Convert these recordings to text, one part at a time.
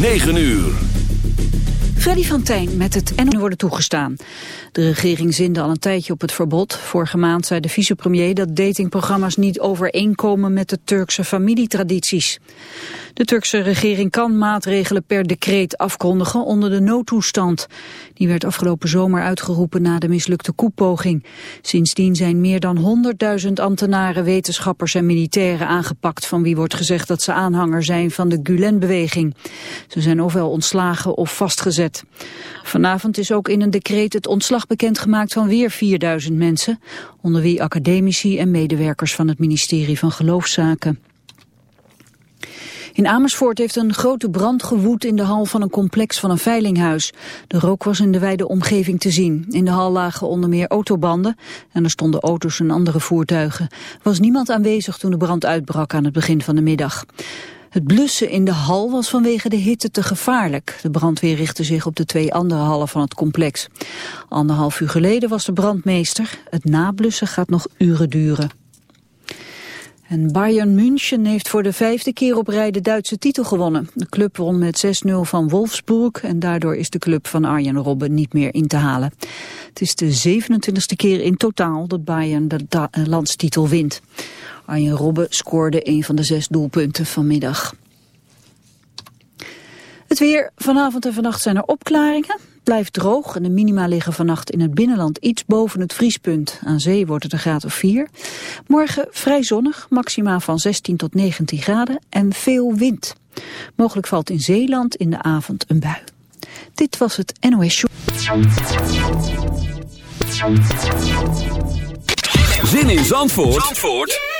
9 uur. Freddy van Tijn met het en worden toegestaan. De regering zinde al een tijdje op het verbod. Vorige maand zei de vicepremier dat datingprogramma's niet overeenkomen met de Turkse familietradities. De Turkse regering kan maatregelen per decreet afkondigen onder de noodtoestand. Die werd afgelopen zomer uitgeroepen na de mislukte koepoging. Sindsdien zijn meer dan 100.000 ambtenaren, wetenschappers en militairen aangepakt... van wie wordt gezegd dat ze aanhanger zijn van de Gulen-beweging. Ze zijn ofwel ontslagen of vastgezet. Vanavond is ook in een decreet het ontslag bekendgemaakt van weer 4000 mensen... onder wie academici en medewerkers van het ministerie van Geloofszaken. In Amersfoort heeft een grote brand gewoed in de hal van een complex van een veilinghuis. De rook was in de wijde omgeving te zien. In de hal lagen onder meer autobanden en er stonden auto's en andere voertuigen. Er was niemand aanwezig toen de brand uitbrak aan het begin van de middag. Het blussen in de hal was vanwege de hitte te gevaarlijk. De brandweer richtte zich op de twee andere hallen van het complex. Anderhalf uur geleden was de brandmeester. Het nablussen gaat nog uren duren. En Bayern München heeft voor de vijfde keer op rij de Duitse titel gewonnen. De club won met 6-0 van Wolfsburg en daardoor is de club van Arjen Robben niet meer in te halen. Het is de 27e keer in totaal dat Bayern de landstitel wint. Arjen Robben scoorde een van de zes doelpunten vanmiddag. Het weer. Vanavond en vannacht zijn er opklaringen blijft droog en de minima liggen vannacht in het binnenland iets boven het vriespunt. Aan zee wordt het een graad of 4. Morgen vrij zonnig, maxima van 16 tot 19 graden en veel wind. Mogelijk valt in Zeeland in de avond een bui. Dit was het NOS Show. Zin in Zandvoort, Zandvoort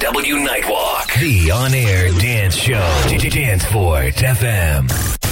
NW Nightwalk. The on-air dance show. Danceport FM.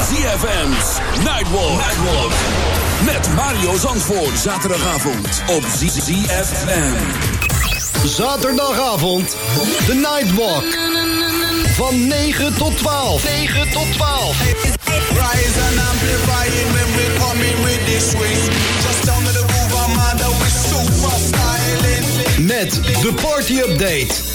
ZFM's Nightwalk. Nightwalk. Met Mario Zandvoort. Zaterdagavond op ZFM. Zaterdagavond. De Nightwalk. Van 9 tot 12. 9 tot 12. Rise and amplify it when we come in with this swing. Just down to the I'm super styling. Met de party update.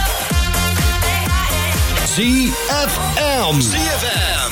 ZFM. ZFM.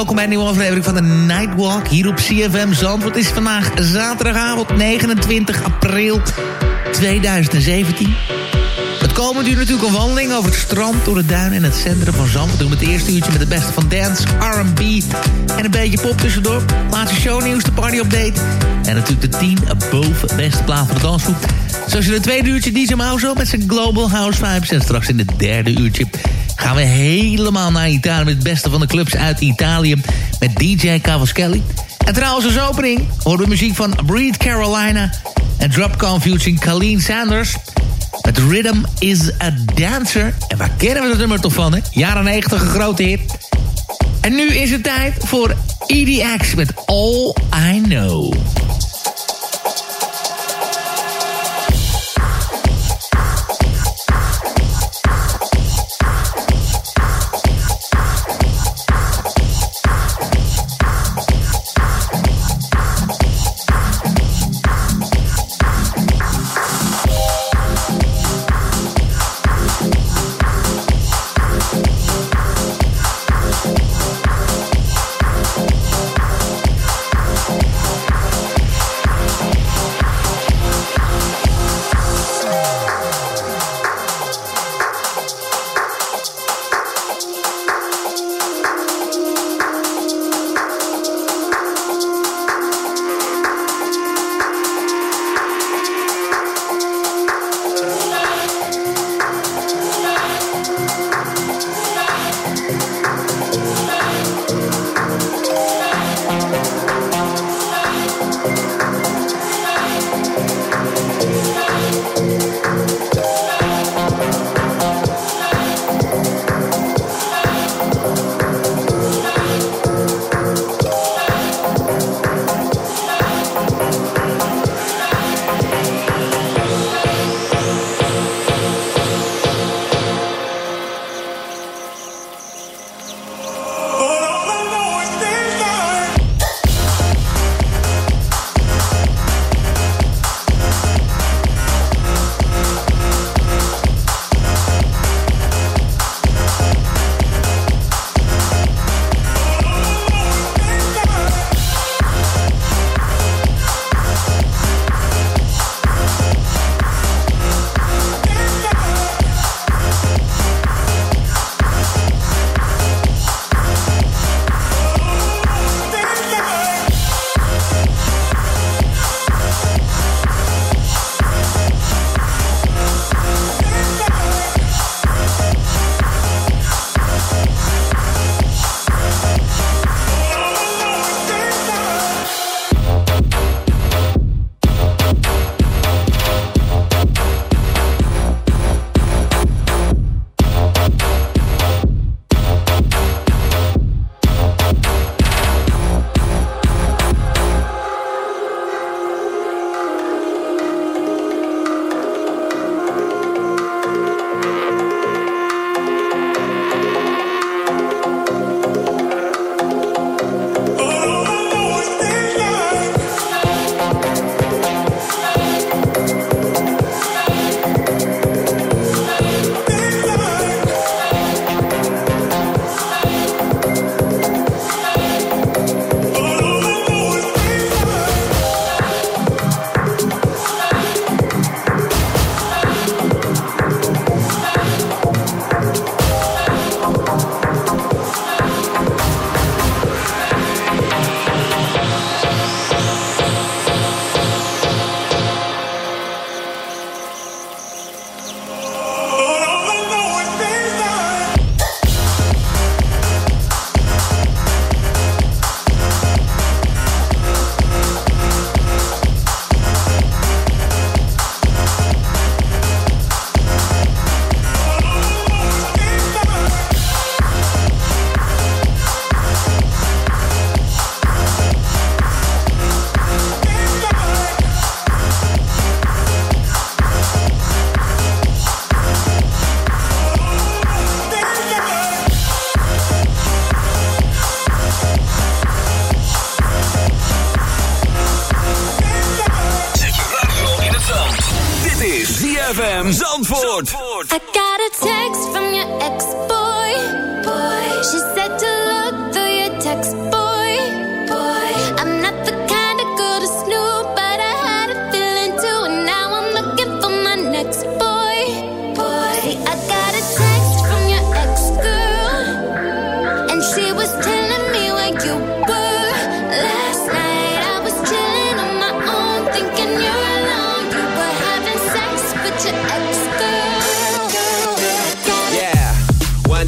Welkom bij een nieuwe aflevering van de Nightwalk hier op CFM Zand. Het is vandaag zaterdagavond 29 april 2017. Het komend uur natuurlijk een wandeling over het strand, door de duinen en het centrum van Zand. We doen het eerste uurtje met het beste van dance, R&B en een beetje pop tussendoor. Laatste shownieuws, de party update. En natuurlijk de 10 boven beste plaat van de dansgroep. Zoals in het tweede uurtje DJ Mouse met zijn Global House Vibes. En straks in het derde uurtje gaan we helemaal naar Italië... met het beste van de clubs uit Italië met DJ Cavaschelli. En trouwens als opening horen we muziek van Breed Carolina... en Dropcon featuring Colleen Sanders... Het Rhythm is a Dancer. En waar kennen we dat nummer toch van, hè? Jaren 90, een grote hit. En nu is het tijd voor EDX met All I Know.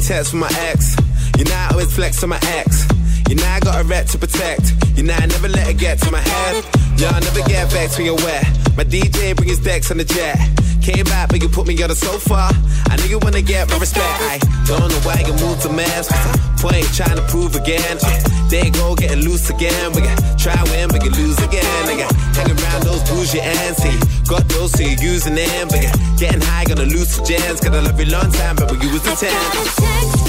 Text from my ex. You know I always flex on my ex. You know I got a rep to protect. You know I never let it get to my head. Yeah, I never get back when you're wet. My DJ bring his decks on the jet. Came back, but you put me on the sofa. I know you wanna get my respect. I don't know why you moved to mess. Point trying to prove again. Uh, they go getting loose again. We can try win, we can lose again. Nigga, hanging around those bougie ends. See, got those, so you're using them. But getting high, gonna lose some gems. Gotta love you long time, but we was the 10.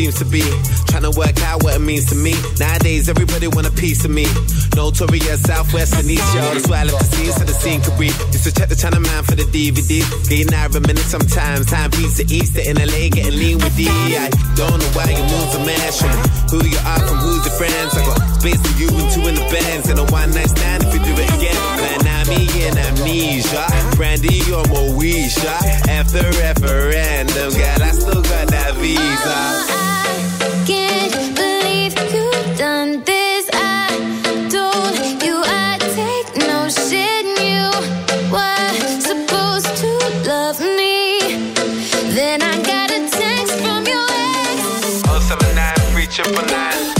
Seems to be. Trying to work out what it means to me. Nowadays, everybody want a piece of me. Notorious Southwest and East, yo. That's why I love to see so the scene could breathe. Used to check the channel man for the DVD. Getting out a minute sometimes. Time beats the Easter in LA, getting lean with D. I don't know why you move mash me. Who you are from who's your friends. I got space for you and two in the bands. And a one night stand if you do it again. Like now me and amnesia. Brandy or Moesha. After referendum, girl, I still got that visa. Oh, chip banana.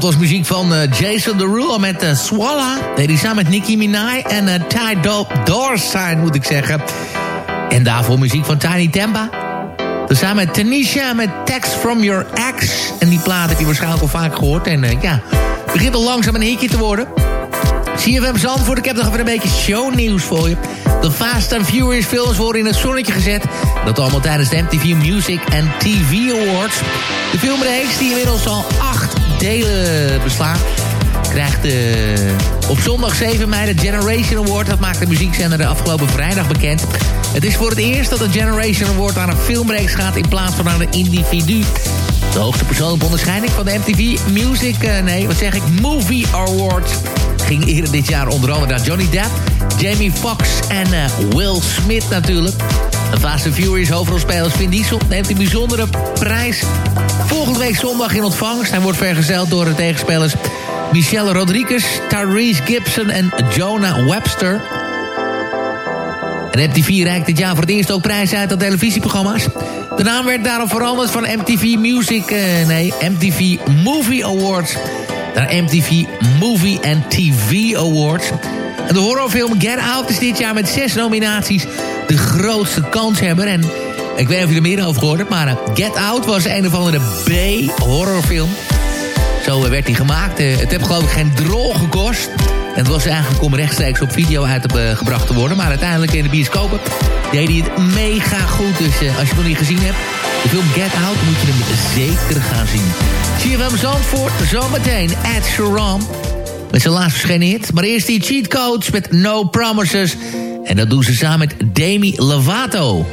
dat was muziek van eh, Jason Derulo met eh, Swalla. Deed hij samen met Nicki Minaj en eh Ty Dorsey, moet ik zeggen. En daarvoor muziek van Tiny Tempa. Samen met Tanisha met Text From Your Ex. En die plaat heb je waarschijnlijk al vaak gehoord. En ja, het begint al langzaam een hitje te worden. CFM Zandvoort, ik heb nog even een beetje shownieuws voor je. De Fast and Furious films worden in het zonnetje gezet. Dat allemaal tijdens de MTV Music and TV Awards. De filmreeks, die inmiddels al acht delen beslaat... krijgt eh, op zondag 7 mei de Generation Award. Dat maakt de muziekzender de afgelopen vrijdag bekend. Het is voor het eerst dat de Generation Award aan een filmreeks gaat... in plaats van aan een individu. De hoogste persoonlijke onderscheiding van de MTV Music... eh, nee, wat zeg ik? Movie Awards ging eerder dit jaar onder andere naar Johnny Depp, Jamie Foxx en eh, Will Smith natuurlijk. De Fast and Furious hoofdrolspelers Vin Diesel neemt een bijzondere prijs volgende week zondag in ontvangst. Hij wordt vergezeld door de tegenspelers Michelle Rodriguez, Tyrese Gibson en Jonah Webster. En MTV reikt dit jaar voor het eerst ook prijzen uit aan televisieprogramma's. De naam werd daarom veranderd van MTV Music, eh, nee, MTV Movie Awards naar MTV Movie and TV Awards. De horrorfilm Get Out is dit jaar met zes nominaties de grootste kanshebber. En ik weet niet of je er meer over gehoord hebt, maar eh, Get Out was een of andere B-horrorfilm. Zo eh, werd hij gemaakt. Eh, Het heeft geloof ik geen drol gekost. En het was eigenlijk om rechtstreeks op video uitgebracht te worden. Maar uiteindelijk in de bioscopen deed hij het mega goed. Dus eh, als je het nog niet gezien hebt, de film Get Out moet je hem zeker gaan zien. CFM Zandvoort, zometeen Ed Sheeran. Met zijn laatst verschenen. Maar eerst die cheat codes met No Promises. En dat doen ze samen met Demi Lovato.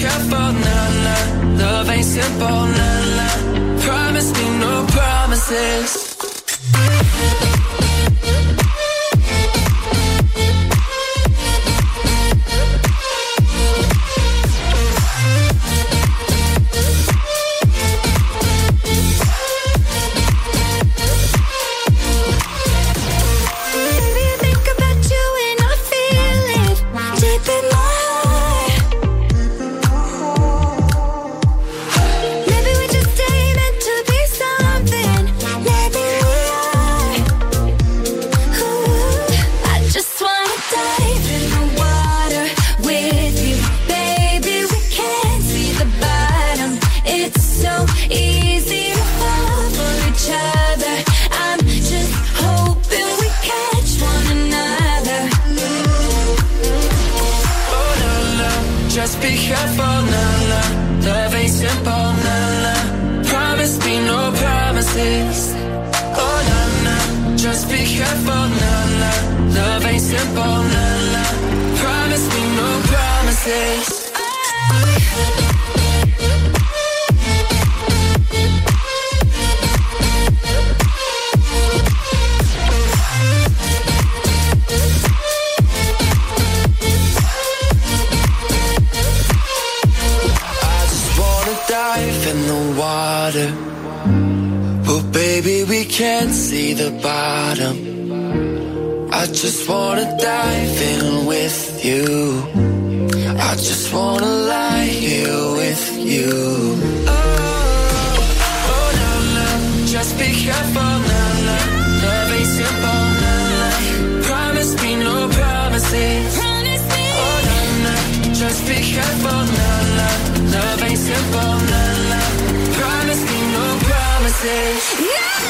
Careful, na, na. Love ain't simple, na, na. Promise me no promises. Promises.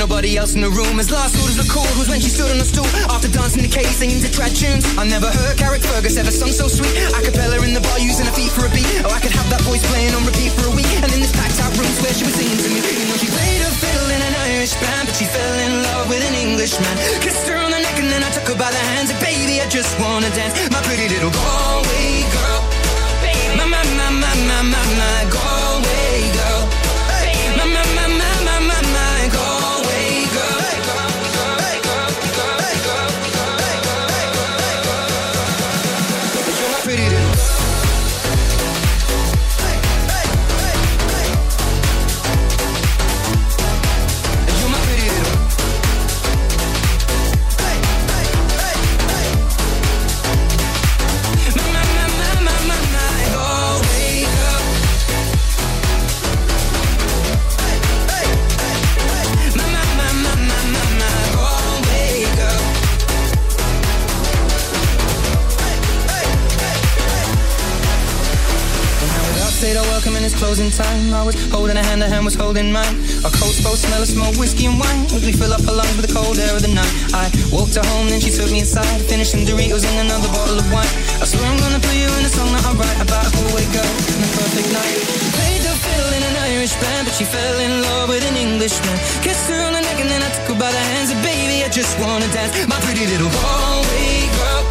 Nobody else in the room. As last orders recalled was when she stood on a stool after dancing the cave singing to trad tunes. I never heard Carrick Fergus ever sung so sweet. A cappella in the bar using her feet for a beat. Oh, I could have that voice playing on repeat for a week. And in this packed out room where she was singing to me, you know she played her fiddle in an Irish band, but she fell in love with an Englishman. Kissed her on the neck and then I took her by the hands. And baby, I just wanna dance, my pretty little Galway girl. My, my, my, my, my, my, my Said I welcome in it's closing time. I was holding a hand, a hand was holding mine. Our coats both smell of smoke, whiskey and wine. As we fill up our lungs with the cold air of the night. I walked her home, then she took me inside. Finished some Doritos and another bottle of wine. I swear I'm gonna put you in a song that I write about a Galway girl and a perfect night. Played the fiddle in an Irish band, but she fell in love with an Englishman. Kissed her on the neck and then I took her by the hands. just wanna dance. My pretty little Galway girl.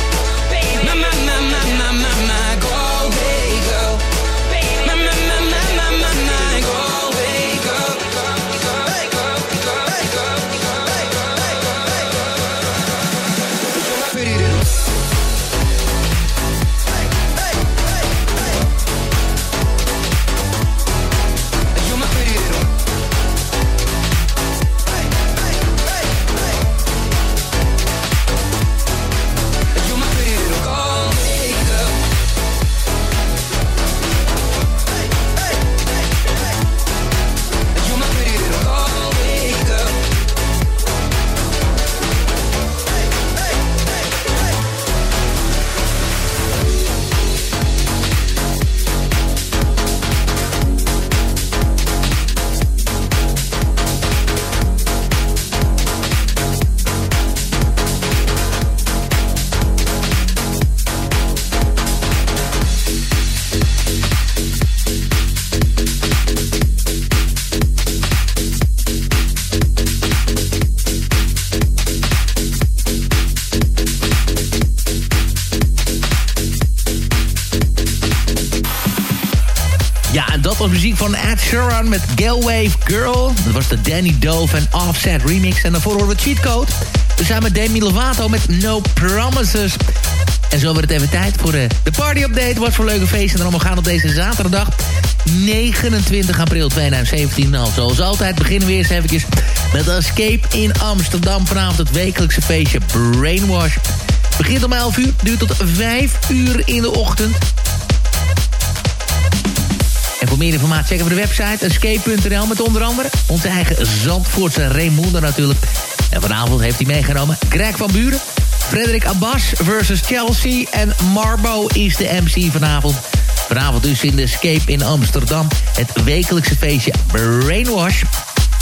My, my, my, my, my, my, my Sheeran met Galwave Girl. Dat was de Danny Dove en Offset remix. En daarvoor horen we Cheat Code. We zijn met Demi Lovato met No Promises. En zo wordt het even tijd voor de, de party update. Wat voor leuke feesten er allemaal gaan op deze zaterdag. 29 april 2017. Nou, zoals altijd beginnen we eerst eventjes met Escape in Amsterdam. Vanavond het wekelijkse feestje Brainwash. Begint om 11 uur, duurt tot 5 uur in de ochtend. Meer informatie checken we de website escape.nl met onder andere onze eigen Zandvoortse Raimundo natuurlijk. En vanavond heeft hij meegenomen Greg van Buren, Frederik Abbas versus Chelsea en Marbo is de MC vanavond. Vanavond dus in de Escape in Amsterdam, het wekelijkse feestje Brainwash.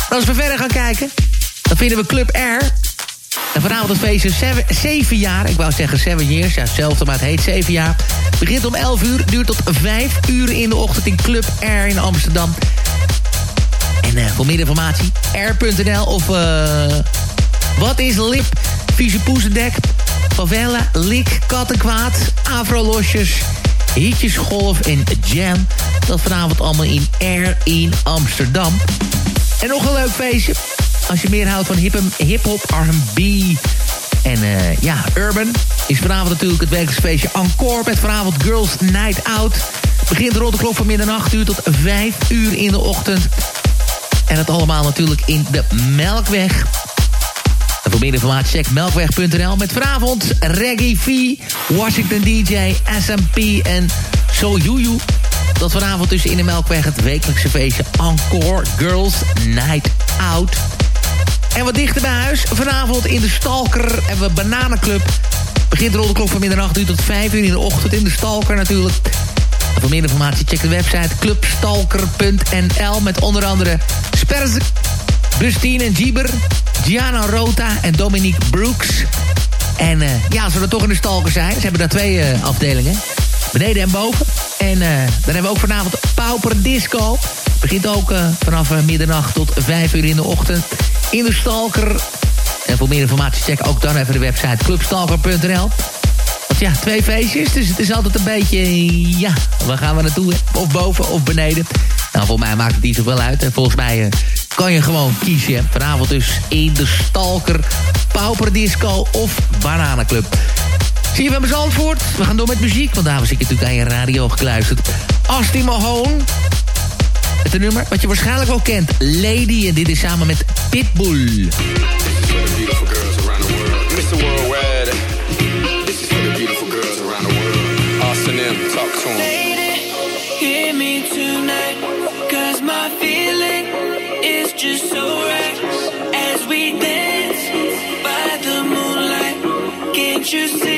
Als we verder gaan kijken, dan vinden we Club Air. Vanavond het feestje 7 jaar. Ik wou zeggen 7 years. Ja, hetzelfde, maar het heet 7 jaar. Begint om 11 uur, duurt tot 5 uur in de ochtend in Club Air in Amsterdam. En uh, voor meer informatie, air.nl of uh, wat is lip, vieze poezendek, favela, lik, kattenkwaad, afrolosjes, hitjes, golf en jam. Dat vanavond allemaal in Air in Amsterdam. En nog een leuk feestje. Als je meer houdt van hip-hop, R&B en uh, ja, urban... is vanavond natuurlijk het wekelijkse feestje Encore... met vanavond Girls Night Out. Begint rond de klok van middernacht uur tot 5 uur in de ochtend. En dat allemaal natuurlijk in de Melkweg. En voor meer informatie check melkweg.nl... met vanavond Reggae V, Washington DJ, SMP en So Juju... Dat vanavond dus in de Melkweg het wekelijkse feestje Encore Girls Night Out. En wat dichter bij huis, vanavond in de Stalker hebben we Bananenclub. Begint de klok van middernacht uur tot 5 uur in de ochtend in de Stalker natuurlijk. Voor meer informatie check de website clubstalker.nl met onder andere Spers, Bustine en Gieber, Gianna Rota en Dominique Brooks. En uh, ja, als we toch in de Stalker zijn, ze hebben daar twee uh, afdelingen. Beneden en boven. En uh, dan hebben we ook vanavond Pauper Disco. Begint ook vanaf middernacht tot 5 uur in de ochtend in de Stalker. En voor meer informatie check ook dan even de website clubstalker.nl. Want ja, twee feestjes, dus het is altijd een beetje... Ja, waar gaan we naartoe? Of boven of beneden? Nou, volgens mij maakt het niet zoveel uit. En volgens mij kan je gewoon kiezen. Vanavond dus in de Stalker, Pauper Disco of Bananenclub. Zie je van Zandvoort? We gaan door met muziek, want was ik natuurlijk aan je radio gekluisterd. Asti Mahone. Het een nummer wat je waarschijnlijk wel kent. Lady, en dit is samen met Pitbull. beautiful girls around the world. Mr. Worldwide. This is for the beautiful girls around the world. Austin M, talk to 'em. Hear me tonight, cause my feeling is just so right. As we dance by the moonlight, can't you see?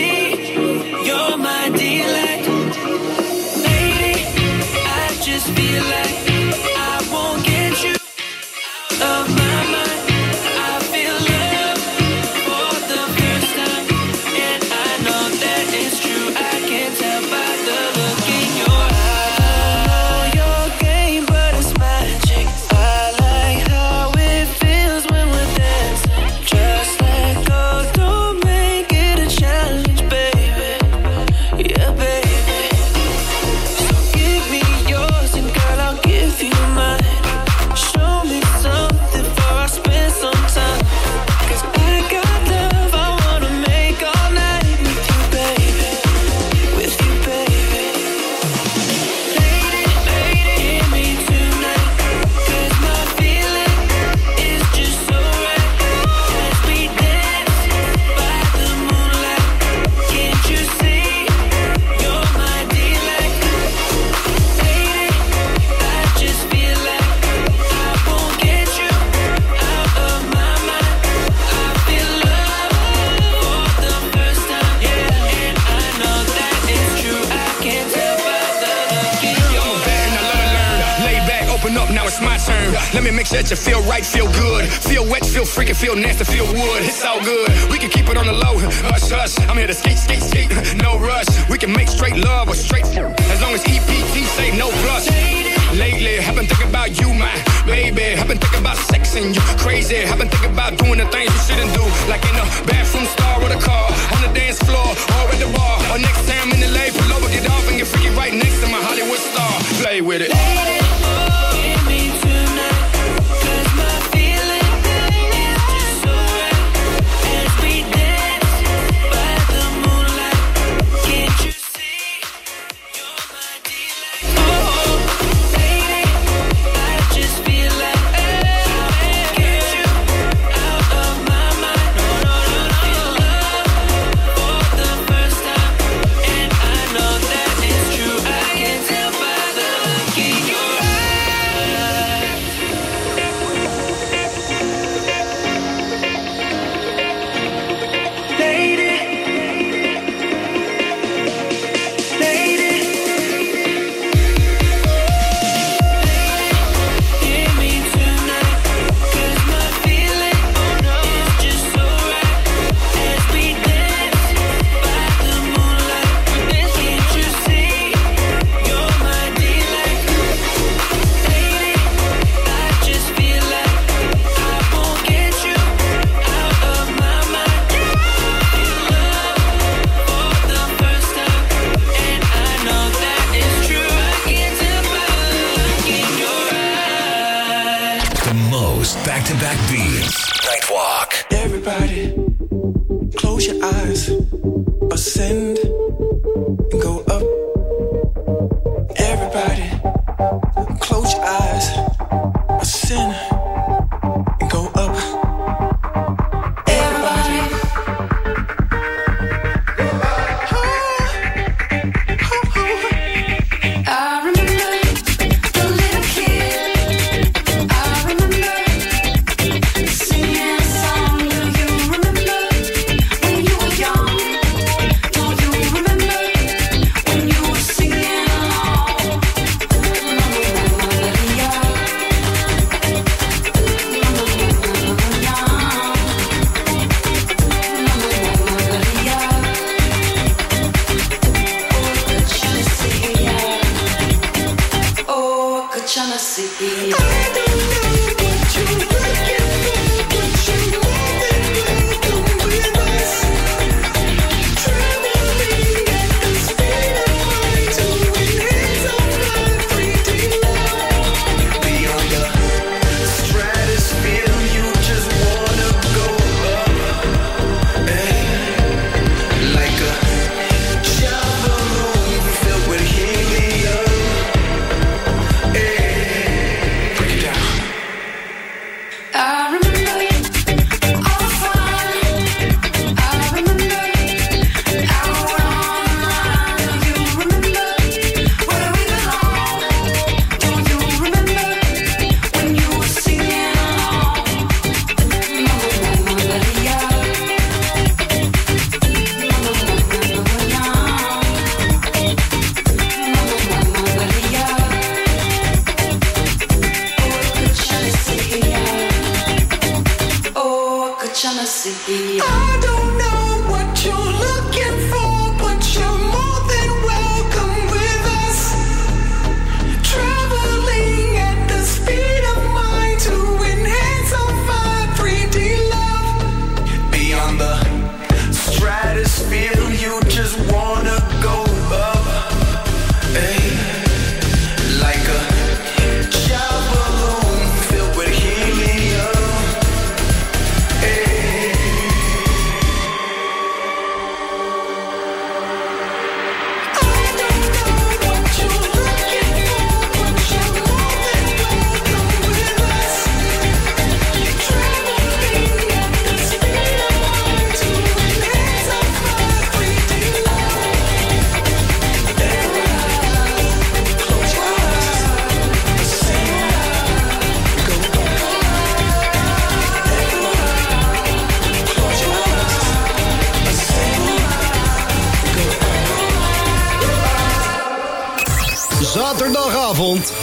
Zaterdagavond,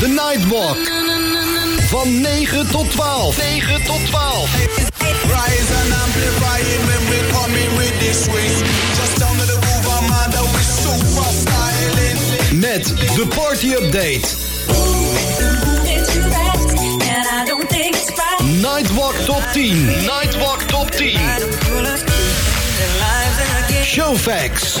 de Nightwalk. Van 9 tot 12. 9 tot 12. Rise and amplify it when we coming with this. Just down to the groove, I'm styling. Met de party update. Nightwalk top 10. Nightwalk top 10. Showfax.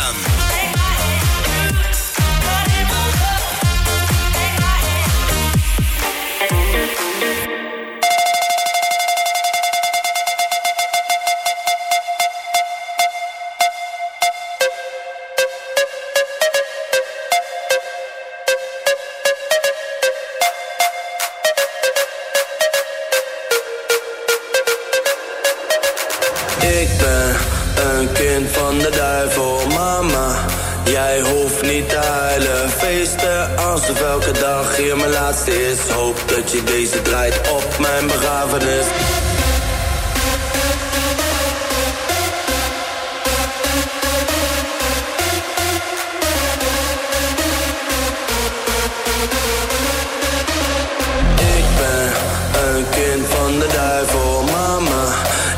Van de duivel, mama.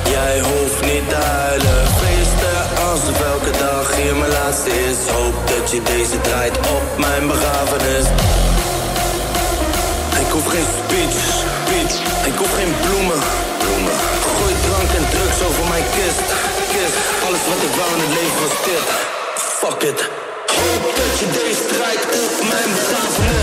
Jij hoeft niet te huilen. Feesten alsof elke dag hier mijn laatste is. Hoop dat je deze draait op mijn begrafenis. Ik hoef geen speech, speech. Ik hoef geen bloemen, bloemen. Gooi drank en drugs over mijn kist, kist. Alles wat ik wou in het leven was dit. Fuck it. Hoop dat je deze draait op mijn begrafenis.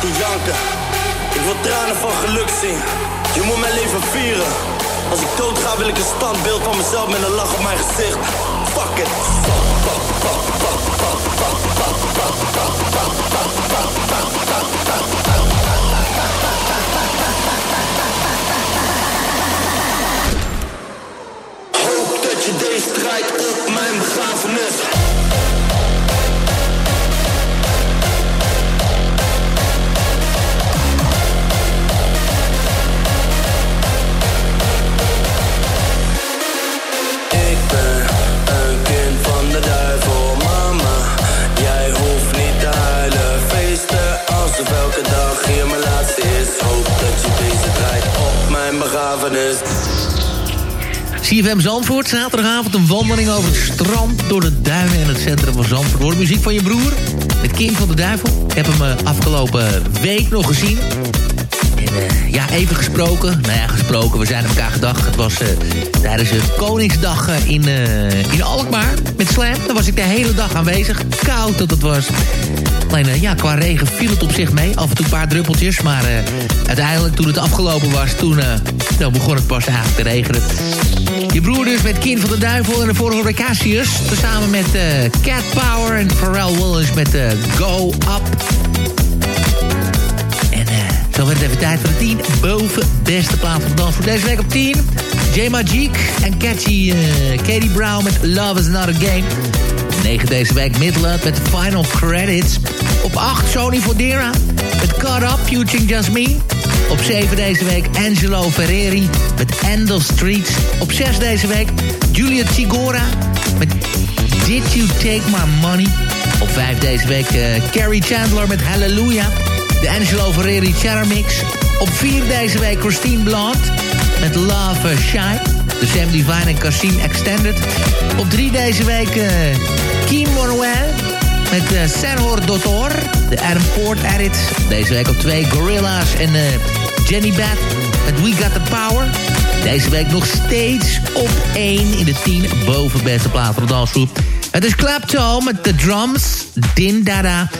Te janken. Ik wil tranen van geluk zien. Je moet mijn leven vieren. Als ik dood ga wil ik een standbeeld van mezelf met een lach op mijn gezicht. Zandvoort, zaterdagavond een wandeling over het strand... door de duinen en het centrum van Zandvoort. Hoor muziek van je broer, het kind van de duivel. Ik heb hem eh, afgelopen week nog gezien. En eh, ja, even gesproken. Nou ja, gesproken, we zijn elkaar gedacht. Het was eh, tijdens de Koningsdag in, in Alkmaar met Slam. Daar was ik de hele dag aanwezig. Koud dat het was. Alleen ja, qua regen viel het op zich mee. Af en toe een paar druppeltjes. Maar uiteindelijk toen het afgelopen was, toen, toen begon het pas eigenlijk te regenen. Je broer dus met Kind van de Duivel en de vorige Cassius. Samen met eh, Cat Power en Pharrell Williams met eh, Go Up. En Zo werd het even tijd voor de 10 boven beste plaat van de dans. Voor deze week op 10, J Magic en catchy uh, Katie Brown met Love is Not a Game. Op 9 deze week Midland met Final Credits. Op 8 Sony Fodera met Caught Up, Futuring Just Me. Op 7 deze week Angelo Ferreri met End of Streets. Op 6 deze week Julia Tigora met Did You Take My Money. Op 5 deze week uh, Carrie Chandler met Hallelujah. De Angelo Ferreri Cheddar Mix. Op 4 deze week Christine Blond met Love Shine. De Sam Divine en Cassim Extended. Op 3 deze week uh, Kim Manuel met uh, Senhor Dotor. De Adam edit. Deze week op 2 Gorilla's en uh, Jenny Beth met We Got The Power. Deze week nog steeds op 1 in de 10 boven beste plaat van de dansgroep. Het is Clapton met de drums, Din Dada.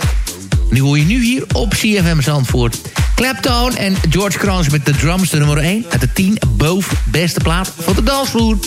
Nu hoor je nu hier op CFM Zandvoort. Clapton en George Kranz met de drums, de nummer 1 uit de 10 boven beste plaat van de dansvloer.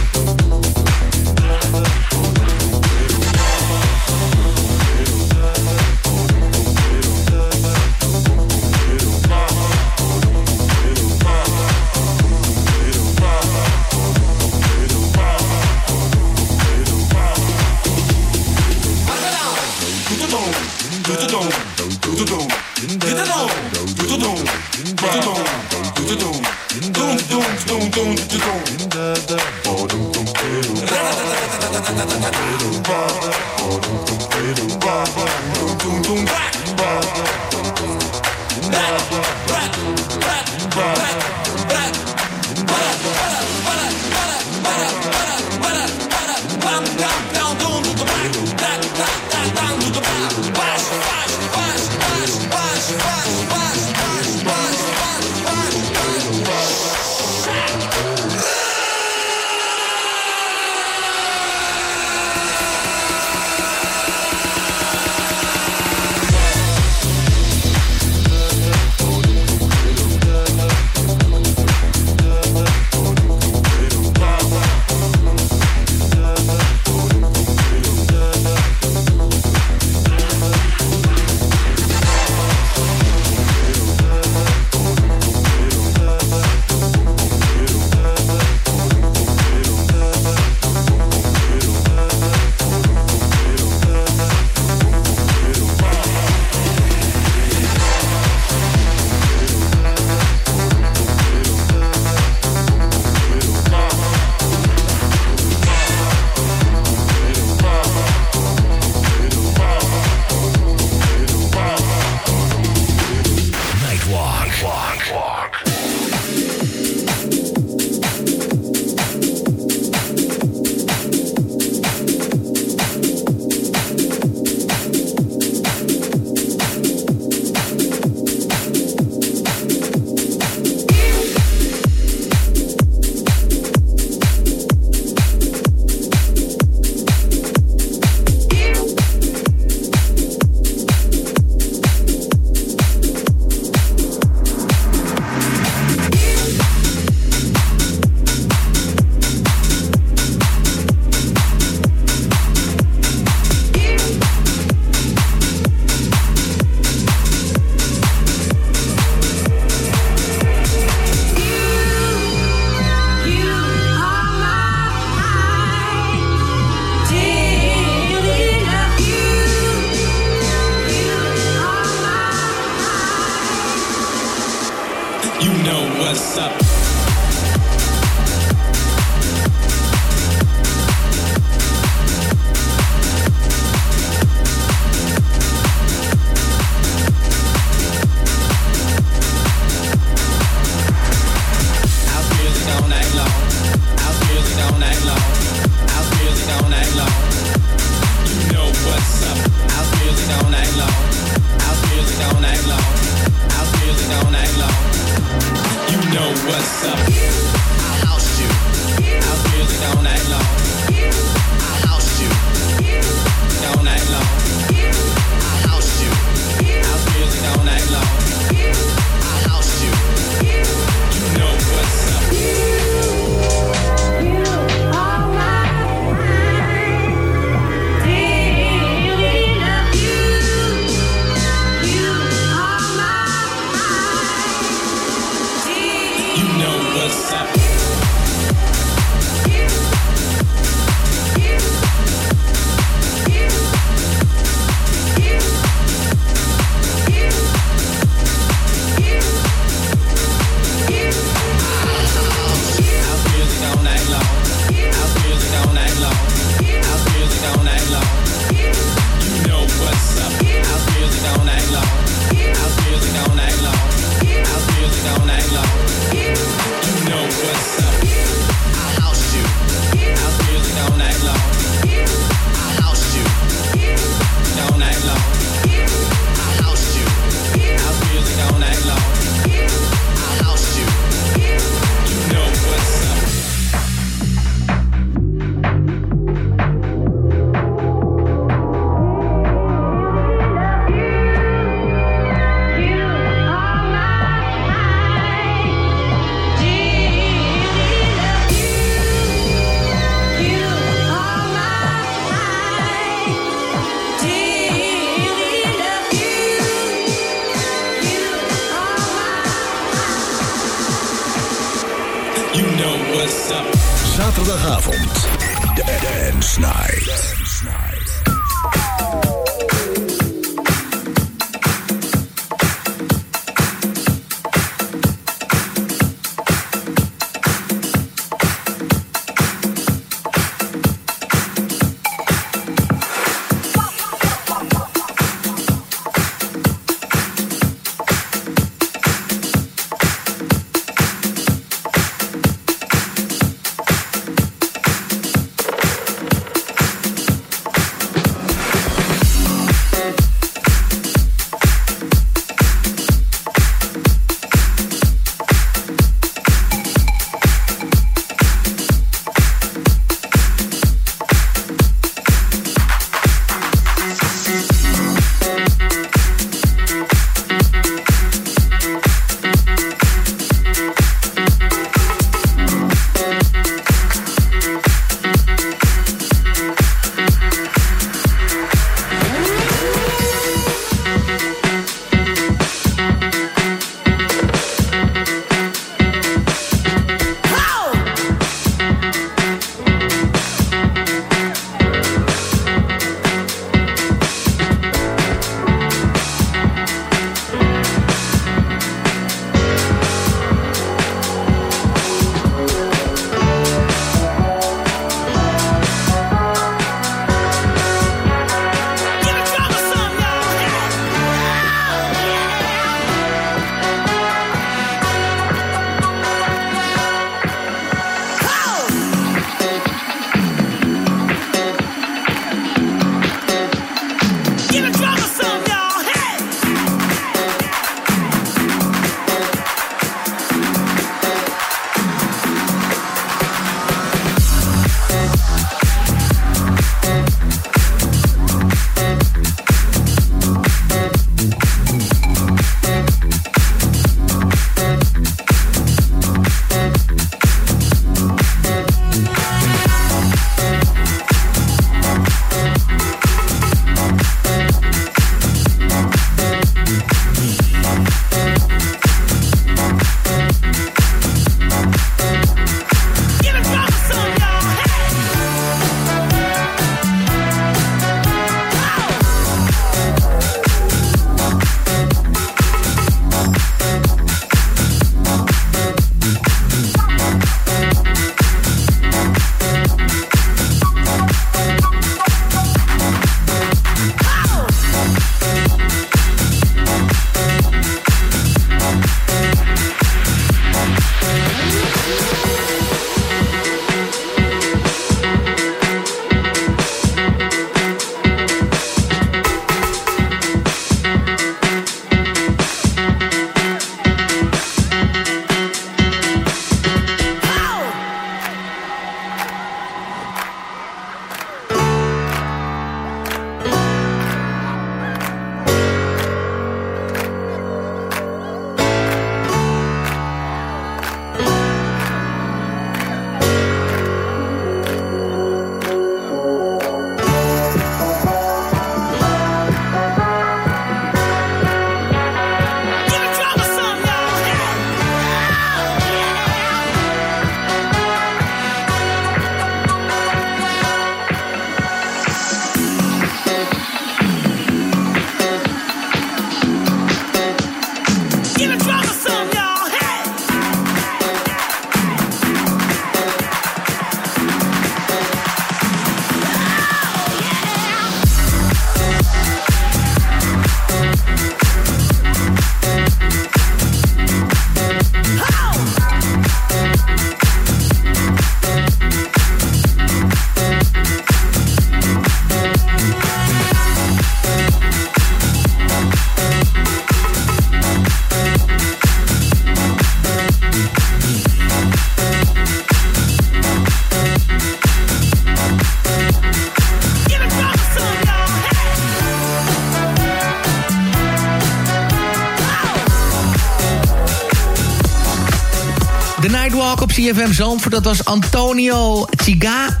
CFM Zandvoort, dat was Antonio Chiga...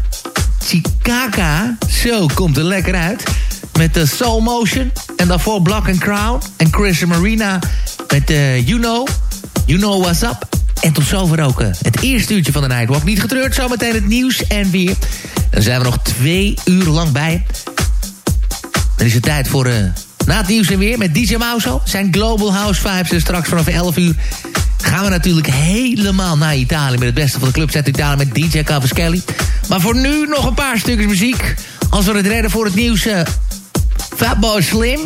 Chikaka. Zo, komt er lekker uit. Met de Soul Motion. En daarvoor Block and Crown. En Chris Marina met uh, You Know. You Know What's Up. En tot zover ook eh, het eerste uurtje van de Nightwalk. Niet getreurd, zometeen het nieuws en weer. Dan zijn we nog twee uur lang bij. Dan is het tijd voor... eh na het nieuws en weer met DJ Mauso. Zijn Global House Vibes. En straks vanaf 11 uur gaan we natuurlijk helemaal naar Italië... met het beste van de clubs uit Italië met DJ Cavaschelli. Maar voor nu nog een paar stukjes muziek. Als we het redden voor het nieuws... eh Fatboy Slim.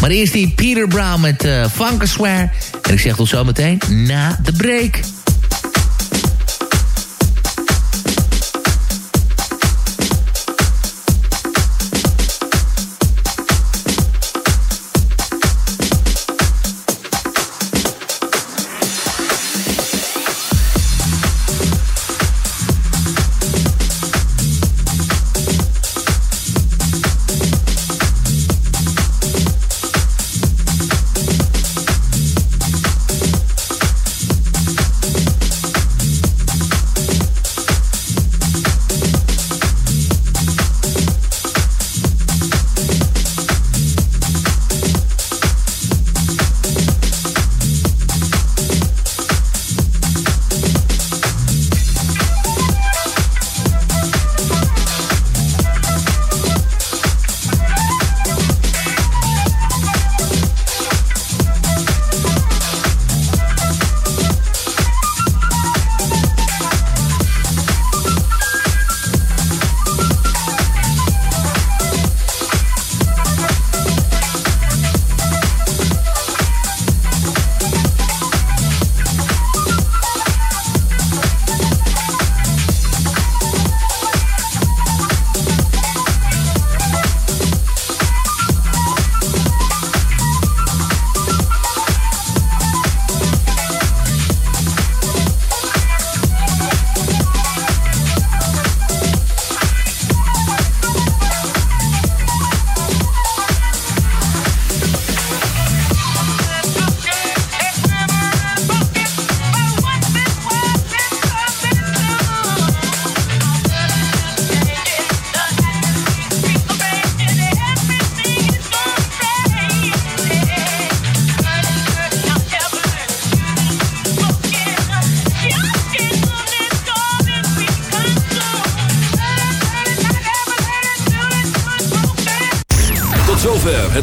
Maar eerst die Peter Brown met uh, Funkaswear. En ik zeg tot zometeen na de break.